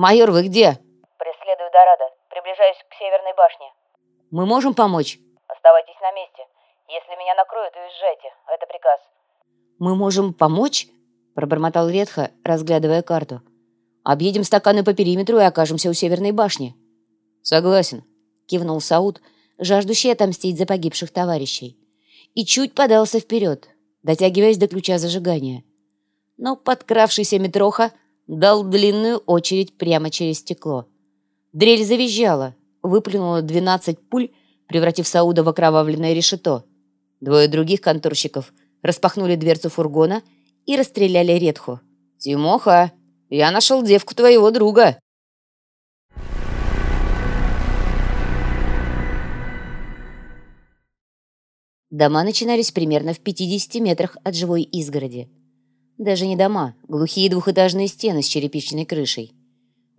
Майор, вы где? Преследую Дорадо. Приближаюсь к Северной башне. Мы можем помочь? Оставайтесь на месте. Если меня накроют, уезжайте. Это приказ. Мы можем помочь? Пробормотал Ветха, разглядывая карту. Объедем стаканы по периметру и окажемся у Северной башни. Согласен, кивнул Сауд, жаждущий отомстить за погибших товарищей. И чуть подался вперед, дотягиваясь до ключа зажигания. Но подкравшийся Метроха дал длинную очередь прямо через стекло. Дрель завизжала, выплюнула 12 пуль, превратив Сауда в окровавленное решето. Двое других конторщиков распахнули дверцу фургона и расстреляли Редху. «Тимоха, я нашел девку твоего друга!» Дома начинались примерно в 50 метрах от живой изгороди. Даже не дома, глухие двухэтажные стены с черепичной крышей.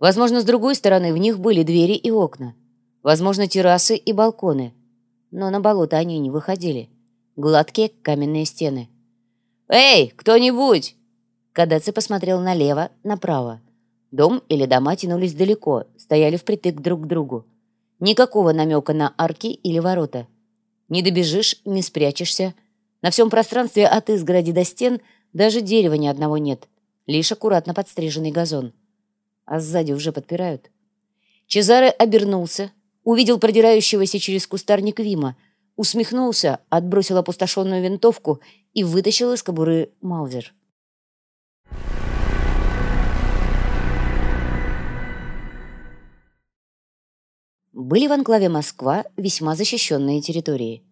Возможно, с другой стороны в них были двери и окна. Возможно, террасы и балконы. Но на болото они не выходили. Гладкие каменные стены. «Эй, кто-нибудь!» Кадаци посмотрел налево, направо. Дом или дома тянулись далеко, стояли впритык друг к другу. Никакого намека на арки или ворота. Не добежишь, не спрячешься. На всем пространстве от изгороди до стен даже дерева ни одного нет. Лишь аккуратно подстриженный газон. А сзади уже подпирают. Чезаре обернулся, увидел продирающегося через кустарник Вима, усмехнулся, отбросил опустошенную винтовку и вытащил из кобуры Маузер. Были в анклаве Москва весьма защищенные территории.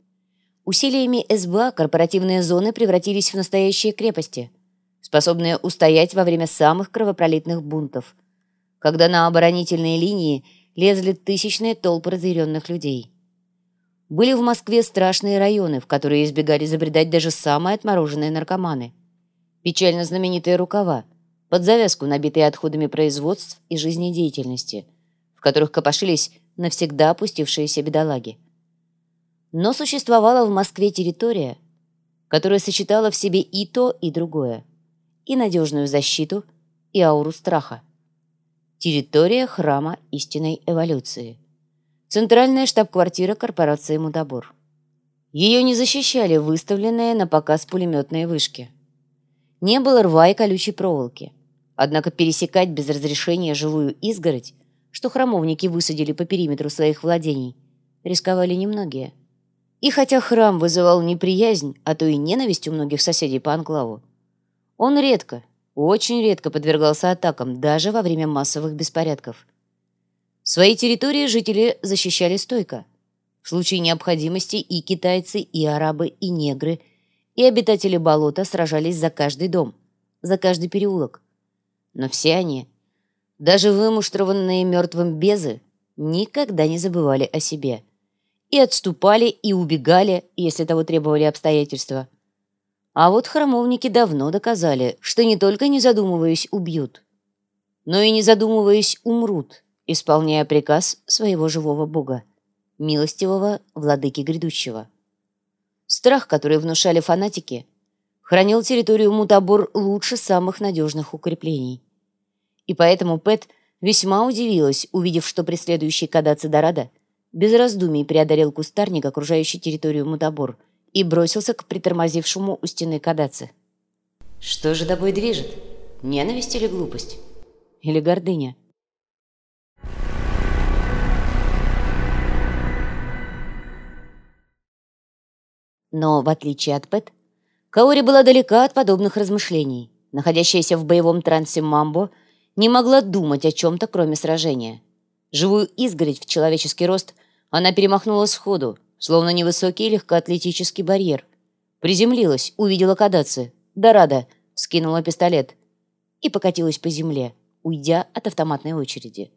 Усилиями СБА корпоративные зоны превратились в настоящие крепости, способные устоять во время самых кровопролитных бунтов, когда на оборонительные линии лезли тысячные толпы разъяренных людей. Были в Москве страшные районы, в которые избегали забредать даже самые отмороженные наркоманы. Печально знаменитые рукава, под завязку набитые отходами производств и жизнедеятельности, в которых копошились навсегда опустившиеся бедолаги. Но существовала в Москве территория, которая сочетала в себе и то, и другое, и надежную защиту, и ауру страха. Территория храма истинной эволюции. Центральная штаб-квартира корпорации «Мудобор». Ее не защищали выставленные на показ пулеметные вышки. Не было рва и колючей проволоки. Однако пересекать без разрешения живую изгородь что храмовники высадили по периметру своих владений, рисковали немногие. И хотя храм вызывал неприязнь, а то и ненависть у многих соседей по анклаву, он редко, очень редко подвергался атакам, даже во время массовых беспорядков. Свои территории жители защищали стойко. В случае необходимости и китайцы, и арабы, и негры, и обитатели болота сражались за каждый дом, за каждый переулок. Но все они даже вымуштрованные мертвым безы никогда не забывали о себе. И отступали, и убегали, если того требовали обстоятельства. А вот храмовники давно доказали, что не только не задумываясь убьют, но и не задумываясь умрут, исполняя приказ своего живого бога, милостивого владыки грядущего. Страх, который внушали фанатики, хранил территорию Мутабор лучше самых надежных укреплений. И поэтому Пэт весьма удивилась, увидев, что преследующий Кадаци Дорадо без раздумий преодолел кустарник, окружающий территорию Мудабор, и бросился к притормозившему у стены Кадаци. Что же тобой движет? Ненависть или глупость? Или гордыня? Но, в отличие от Пэт, Каори была далека от подобных размышлений. Находящаяся в боевом трансе Мамбо не могла думать о чем-то, кроме сражения. Живую изгородь в человеческий рост она перемахнула сходу, словно невысокий легкоатлетический барьер. Приземлилась, увидела кадаци. Дорада скинула пистолет и покатилась по земле, уйдя от автоматной очереди.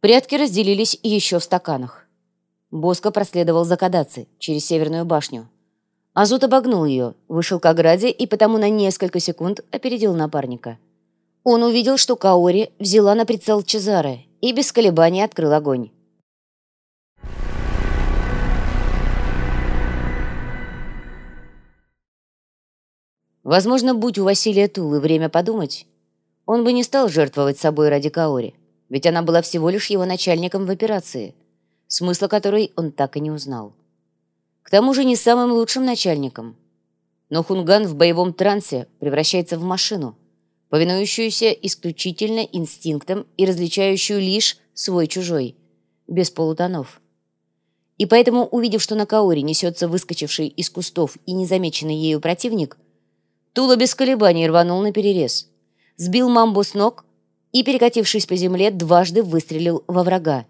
Прятки разделились еще в стаканах. Боско проследовал за Кадаци через Северную башню, Азут обогнул ее, вышел к ограде и потому на несколько секунд опередил напарника. Он увидел, что Каори взяла на прицел Чезаре и без колебаний открыл огонь. Возможно, будь у Василия Тулы время подумать, он бы не стал жертвовать собой ради Каори, ведь она была всего лишь его начальником в операции, смысла которой он так и не узнал. К тому же не самым лучшим начальником. Но Хунган в боевом трансе превращается в машину, повинующуюся исключительно инстинктам и различающую лишь свой-чужой, без полутонов. И поэтому, увидев, что на Каоре несется выскочивший из кустов и незамеченный ею противник, Тула без колебаний рванул на перерез, сбил мамбу с ног и, перекатившись по земле, дважды выстрелил во врага.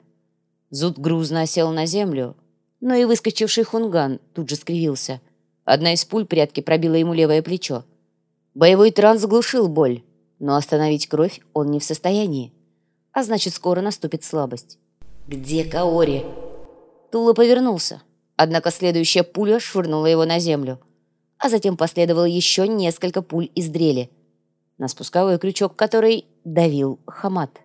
Зуд грузно осел на землю, но и выскочивший хунган тут же скривился. Одна из пуль прятки пробила ему левое плечо. Боевой транс заглушил боль, но остановить кровь он не в состоянии. А значит, скоро наступит слабость. «Где Каори?» Тула повернулся, однако следующая пуля швырнула его на землю – а затем последовало еще несколько пуль из дрели, на спусковой крючок который давил Хамат.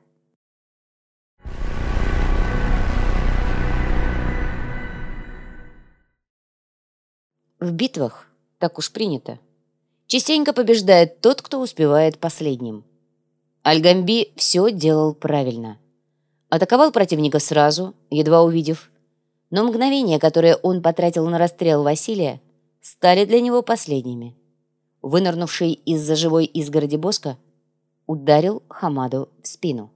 В битвах, так уж принято, частенько побеждает тот, кто успевает последним. Альгамби все делал правильно. Атаковал противника сразу, едва увидев, но мгновение, которое он потратил на расстрел Василия, стали для него последними. Вынырнувший из-за живой изгороди Боска ударил Хамаду в спину.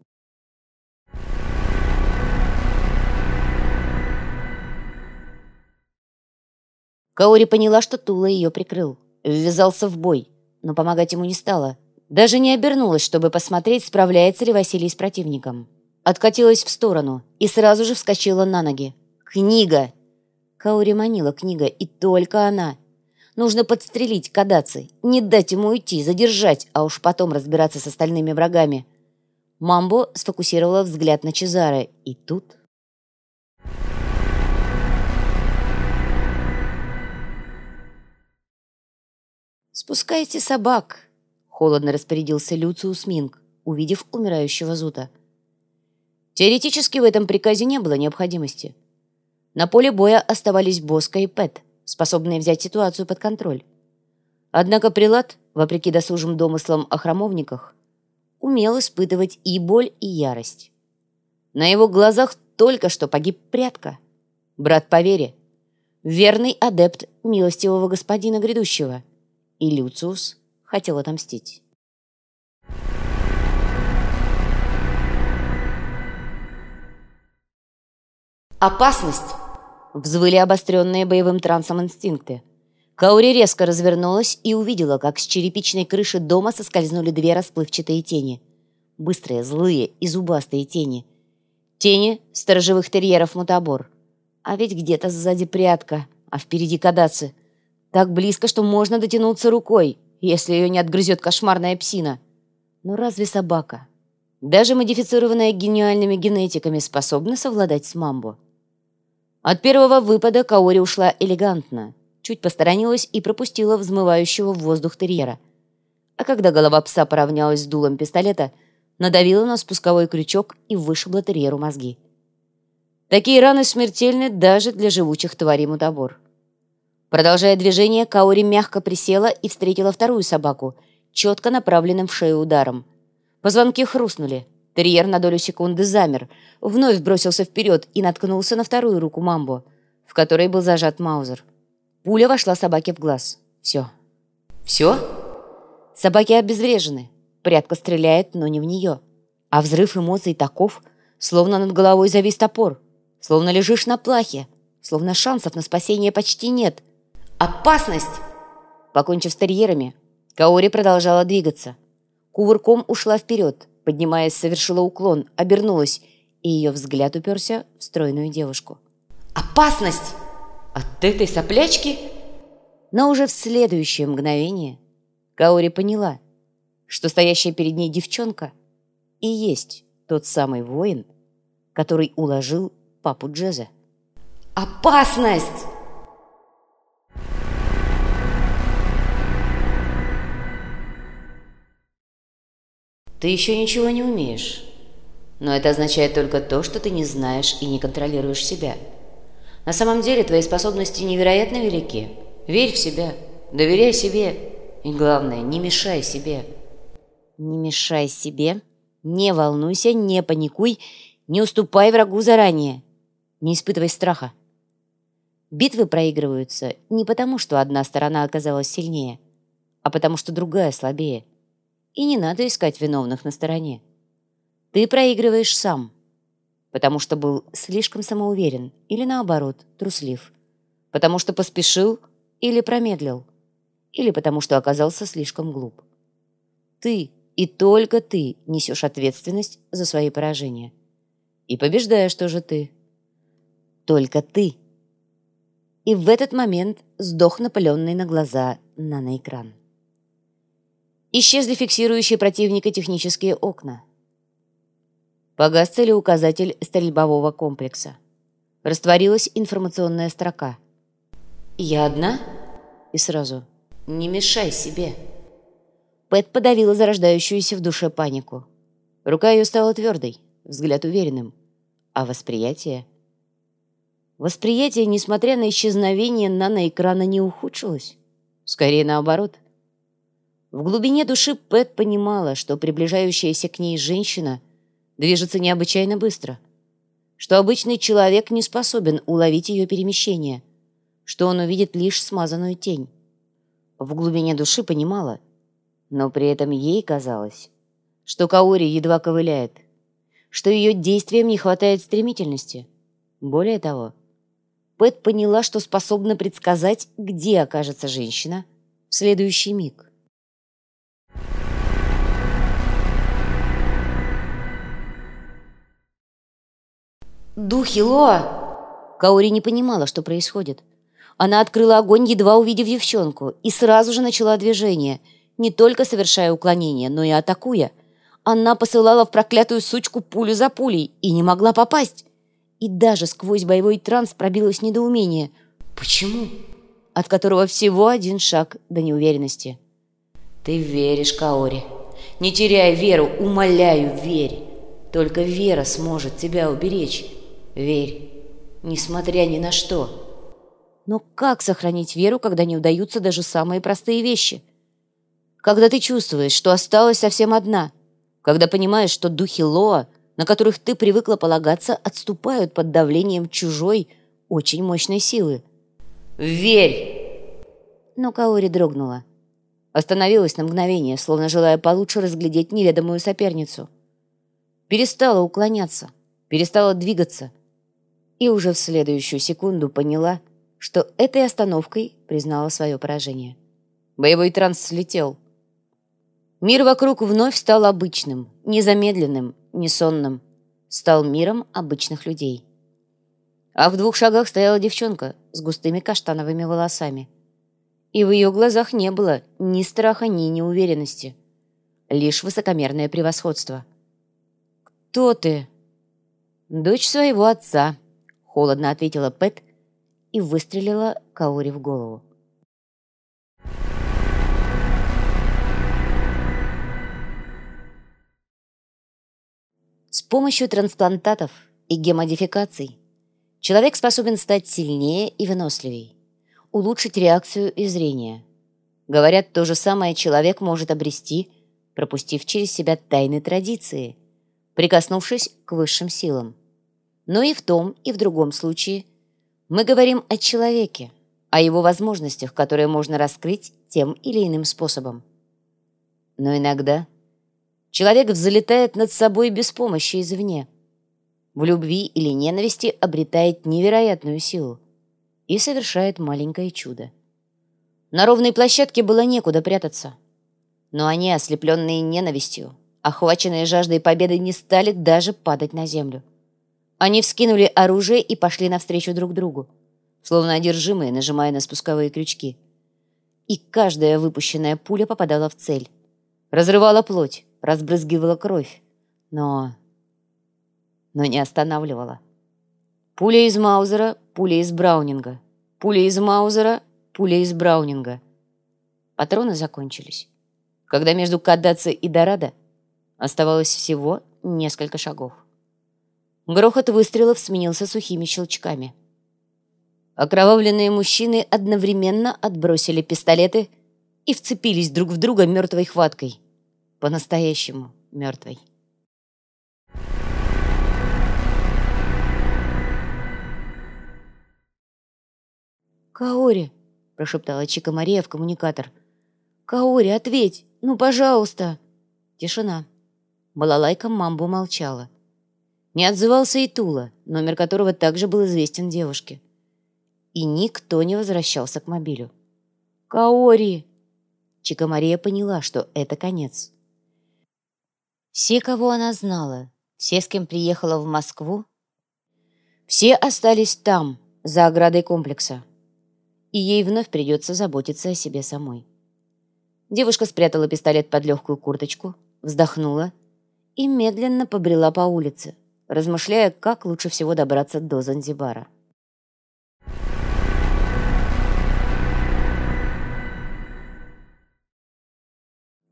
Каори поняла, что Тула ее прикрыл. Ввязался в бой, но помогать ему не стала. Даже не обернулась, чтобы посмотреть, справляется ли Василий с противником. Откатилась в сторону и сразу же вскочила на ноги. «Книга!» Каори манила книга, и только она. Нужно подстрелить Кадаци, не дать ему уйти, задержать, а уж потом разбираться с остальными врагами. Мамбо сфокусировала взгляд на Чезаре, и тут... «Спускайте собак», — холодно распорядился Люциус Минг, увидев умирающего Зута. Теоретически в этом приказе не было необходимости. На поле боя оставались Боска и Пэт, способные взять ситуацию под контроль. Однако Прилад, вопреки досужим домыслам о храмовниках, умел испытывать и боль, и ярость. На его глазах только что погиб прятка, брат по вере, верный адепт милостивого господина грядущего, и Люциус хотел отомстить. «Опасность!» Взвыли обостренные боевым трансом инстинкты. Каури резко развернулась и увидела, как с черепичной крыши дома соскользнули две расплывчатые тени. Быстрые, злые и зубастые тени. Тени сторожевых терьеров мутабор. А ведь где-то сзади прятка, а впереди кадаци. Так близко, что можно дотянуться рукой, если ее не отгрызет кошмарная псина. Но разве собака, даже модифицированная гениальными генетиками, способна совладать с мамбо? От первого выпада Каори ушла элегантно, чуть посторонилась и пропустила взмывающего в воздух терьера. А когда голова пса поравнялась с дулом пистолета, надавила на спусковой крючок и вышибла терьеру мозги. Такие раны смертельны даже для живучих тварей мутабор. Продолжая движение, Каори мягко присела и встретила вторую собаку, четко направленным в шею ударом. Позвонки хрустнули. Терьер на долю секунды замер, вновь бросился вперед и наткнулся на вторую руку Мамбо, в которой был зажат Маузер. Пуля вошла собаке в глаз. Все. Все? Собаки обезврежены. Прятка стреляет, но не в нее. А взрыв эмоций таков, словно над головой завис топор, словно лежишь на плахе, словно шансов на спасение почти нет. Опасность! Покончив с терьерами, Каори продолжала двигаться. Кувырком ушла вперед, Поднимаясь, совершила уклон, обернулась, и ее взгляд уперся в стройную девушку. «Опасность! От этой соплячки?» Но уже в следующее мгновение Каори поняла, что стоящая перед ней девчонка и есть тот самый воин, который уложил папу Джеза. «Опасность!» Ты еще ничего не умеешь. Но это означает только то, что ты не знаешь и не контролируешь себя. На самом деле твои способности невероятно велики. Верь в себя, доверяй себе И главное, не мешай себе. Не мешай себе, не волнуйся, не паникуй, не уступай врагу заранее. Не испытывай страха. Битвы проигрываются не потому, что одна сторона оказалась сильнее, а потому что другая слабее. И не надо искать виновных на стороне. Ты проигрываешь сам, потому что был слишком самоуверен или, наоборот, труслив, потому что поспешил или промедлил, или потому что оказался слишком глуп. Ты и только ты несешь ответственность за свои поражения. И побеждаешь тоже ты. Только ты. И в этот момент сдох напыленный на глаза наноэкран. Исчезли фиксирующие противника технические окна. Погас целеуказатель стрельбового комплекса. Растворилась информационная строка. «Я одна?» И сразу «Не мешай себе». Пэт подавила зарождающуюся в душе панику. Рука ее стала твердой, взгляд уверенным. А восприятие? Восприятие, несмотря на исчезновение наноэкрана, не ухудшилось. Скорее наоборот. В глубине души Пэт понимала, что приближающаяся к ней женщина движется необычайно быстро, что обычный человек не способен уловить ее перемещение, что он увидит лишь смазанную тень. В глубине души понимала, но при этом ей казалось, что Каори едва ковыляет, что ее действиям не хватает стремительности. Более того, Пэт поняла, что способна предсказать, где окажется женщина в следующий миг. «Духи Лоа!» Каори не понимала, что происходит. Она открыла огонь, едва увидев девчонку, и сразу же начала движение, не только совершая уклонение, но и атакуя. Она посылала в проклятую сучку пулю за пулей и не могла попасть. И даже сквозь боевой транс пробилось недоумение. «Почему?» От которого всего один шаг до неуверенности. «Ты веришь, Каори. Не теряй веру, умоляю, верь. Только вера сможет тебя уберечь». Верь, несмотря ни на что. Но как сохранить веру, когда не удаются даже самые простые вещи? Когда ты чувствуешь, что осталась совсем одна, когда понимаешь, что духи Лоа, на которых ты привыкла полагаться, отступают под давлением чужой, очень мощной силы. «Верь!» Но Каори дрогнула. Остановилась на мгновение, словно желая получше разглядеть неведомую соперницу. Перестала уклоняться, перестала двигаться — и уже в следующую секунду поняла, что этой остановкой признала свое поражение. Боевой транс слетел. Мир вокруг вновь стал обычным, незамедленным, несонным. Стал миром обычных людей. А в двух шагах стояла девчонка с густыми каштановыми волосами. И в ее глазах не было ни страха, ни неуверенности. Лишь высокомерное превосходство. «Кто ты?» «Дочь своего отца», Холодно ответила Пэт и выстрелила Каори в голову. С помощью трансплантатов и гемодификаций человек способен стать сильнее и выносливей, улучшить реакцию и зрение. Говорят, то же самое человек может обрести, пропустив через себя тайны традиции, прикоснувшись к высшим силам. Но и в том, и в другом случае мы говорим о человеке, о его возможностях, которые можно раскрыть тем или иным способом. Но иногда человек взлетает над собой без помощи извне. В любви или ненависти обретает невероятную силу и совершает маленькое чудо. На ровной площадке было некуда прятаться. Но они, ослепленные ненавистью, охваченные жаждой победы, не стали даже падать на землю. Они вскинули оружие и пошли навстречу друг другу, словно одержимые, нажимая на спусковые крючки. И каждая выпущенная пуля попадала в цель. Разрывала плоть, разбрызгивала кровь, но... но не останавливала. Пуля из Маузера, пуля из Браунинга. Пуля из Маузера, пуля из Браунинга. Патроны закончились. Когда между Кадаци и Дорадо оставалось всего несколько шагов. Грохот выстрелов сменился сухими щелчками. Окровавленные мужчины одновременно отбросили пистолеты и вцепились друг в друга мертвой хваткой. По-настоящему мертвой. «Каори!» — прошептала Чика Мария в коммуникатор. «Каори, ответь! Ну, пожалуйста!» Тишина. Балалайка Мамбу молчала. Не отзывался и Тула, номер которого также был известен девушке. И никто не возвращался к мобилю. «Каори!» Чика Мария поняла, что это конец. Все, кого она знала, все, с кем приехала в Москву, все остались там, за оградой комплекса. И ей вновь придется заботиться о себе самой. Девушка спрятала пистолет под легкую курточку, вздохнула и медленно побрела по улице, размышляя, как лучше всего добраться до Занзибара.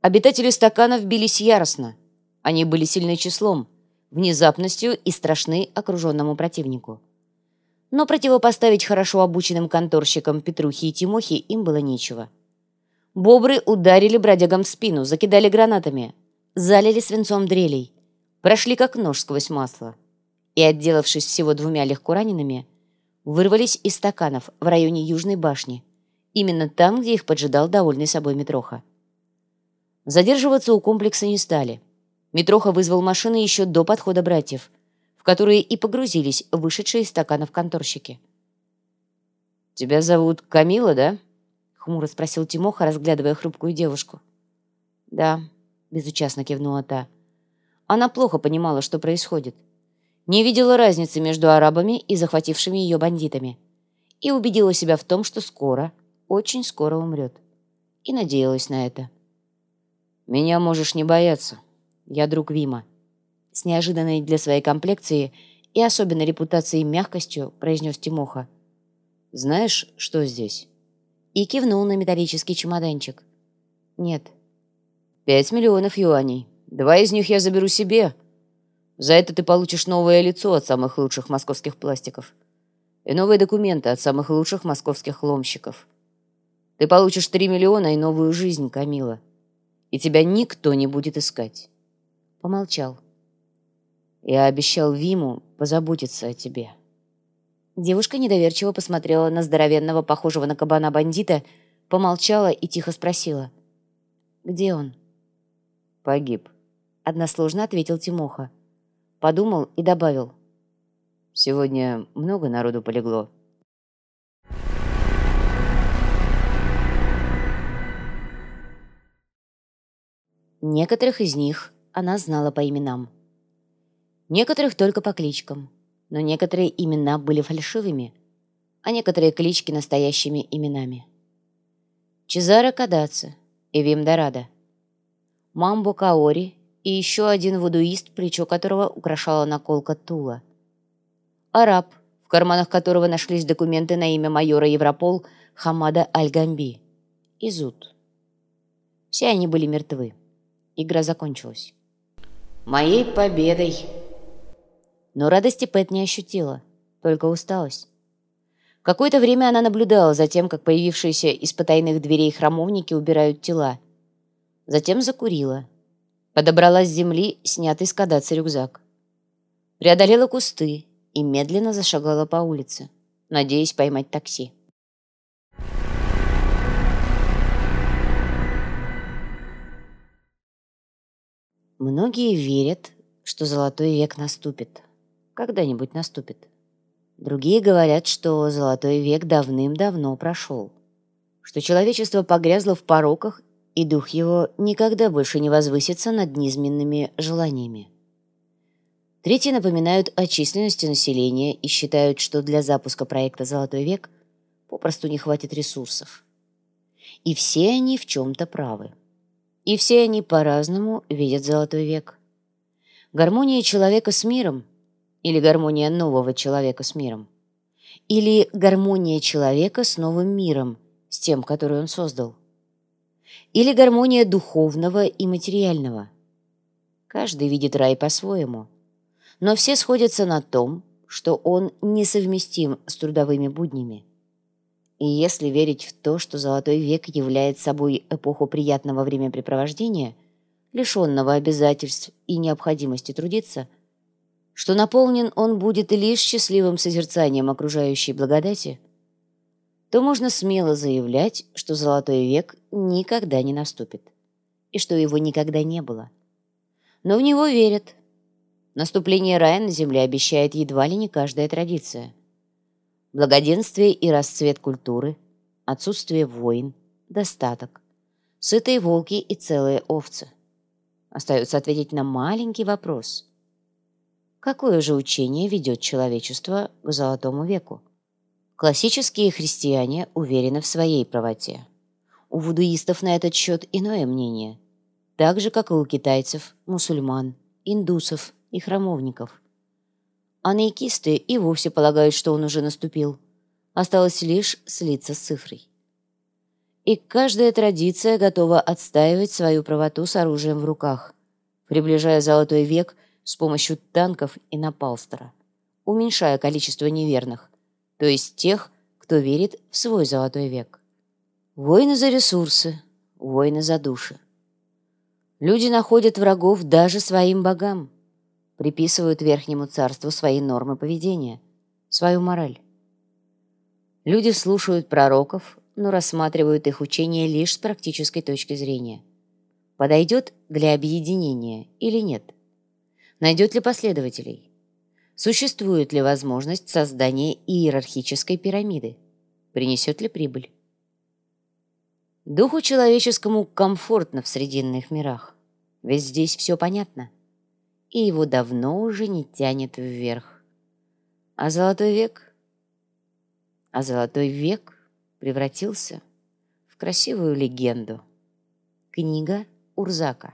Обитатели стаканов бились яростно. Они были сильны числом, внезапностью и страшны окруженному противнику. Но противопоставить хорошо обученным конторщикам Петрухи и Тимохи им было нечего. Бобры ударили бродягам в спину, закидали гранатами, залили свинцом дрелей, прошли как нож сквозь масло и, отделавшись всего двумя легко ранеными, вырвались из стаканов в районе Южной башни, именно там, где их поджидал довольный собой Митроха. Задерживаться у комплекса не стали. Митроха вызвал машины еще до подхода братьев, в которые и погрузились вышедшие из стаканов конторщики. «Тебя зовут Камила, да?» — хмуро спросил Тимоха, разглядывая хрупкую девушку. «Да», — безучастно кивнула та. Она плохо понимала, что происходит. Не видела разницы между арабами и захватившими ее бандитами. И убедила себя в том, что скоро, очень скоро умрет. И надеялась на это. «Меня можешь не бояться. Я друг Вима». С неожиданной для своей комплекции и особенной репутацией мягкостью произнес Тимоха. «Знаешь, что здесь?» И кивнул на металлический чемоданчик. «Нет». «Пять миллионов юаней. Два из них я заберу себе. За это ты получишь новое лицо от самых лучших московских пластиков и новые документы от самых лучших московских ломщиков. Ты получишь три миллиона и новую жизнь, Камила и тебя никто не будет искать». Помолчал. «Я обещал Виму позаботиться о тебе». Девушка недоверчиво посмотрела на здоровенного, похожего на кабана бандита, помолчала и тихо спросила. «Где он?» «Погиб», — односложно ответил Тимоха. Подумал и добавил. «Сегодня много народу полегло». Некоторых из них она знала по именам. Некоторых только по кличкам, но некоторые имена были фальшивыми, а некоторые клички настоящими именами. Чезаро Кадаци, Эвим Дорадо, Мамбо Каори и еще один вудуист, плечо которого украшала наколка Тула. Араб, в карманах которого нашлись документы на имя майора Европол Хамада Аль-Гамби. Изут. Все они были мертвы. Игра закончилась. «Моей победой!» Но радости Пэт не ощутила, только усталость. Какое-то время она наблюдала за тем, как появившиеся из потайных дверей храмовники убирают тела. Затем закурила. Подобрала с земли снятый с кадаться рюкзак. Преодолела кусты и медленно зашагала по улице, надеясь поймать такси. Многие верят, что золотой век наступит. Когда-нибудь наступит. Другие говорят, что золотой век давным-давно прошел. Что человечество погрязло в пороках, и дух его никогда больше не возвысится над низменными желаниями. Третьи напоминают о численности населения и считают, что для запуска проекта «Золотой век» попросту не хватит ресурсов. И все они в чем-то правы. И все они по-разному видят Золотой век. Гармония человека с миром или гармония нового человека с миром или гармония человека с новым миром, с тем, который он создал. Или гармония духовного и материального. Каждый видит рай по-своему, но все сходятся на том, что он несовместим с трудовыми буднями. И если верить в то, что Золотой век является собой эпоху приятного времяпрепровождения, лишенного обязательств и необходимости трудиться, что наполнен он будет лишь счастливым созерцанием окружающей благодати, то можно смело заявлять, что Золотой век никогда не наступит, и что его никогда не было. Но в него верят. Наступление рая на земле обещает едва ли не каждая традиция – благоденствие и расцвет культуры, отсутствие войн, достаток, сытые волки и целые овцы. Остается ответить на маленький вопрос. Какое же учение ведет человечество к Золотому веку? Классические христиане уверены в своей правоте. У вудуистов на этот счет иное мнение, так же, как и у китайцев, мусульман, индусов и храмовников. А наикисты и вовсе полагают, что он уже наступил. Осталось лишь слиться с цифрой. И каждая традиция готова отстаивать свою правоту с оружием в руках, приближая золотой век с помощью танков и напалстера, уменьшая количество неверных, то есть тех, кто верит в свой золотой век. Войны за ресурсы, войны за души. Люди находят врагов даже своим богам приписывают Верхнему Царству свои нормы поведения, свою мораль. Люди слушают пророков, но рассматривают их учение лишь с практической точки зрения. Подойдет для объединения или нет? Найдет ли последователей? Существует ли возможность создания иерархической пирамиды? Принесет ли прибыль? Духу человеческому комфортно в срединных мирах, ведь здесь все понятно – и его давно уже не тянет вверх. А золотой век? А золотой век превратился в красивую легенду. Книга Урзака.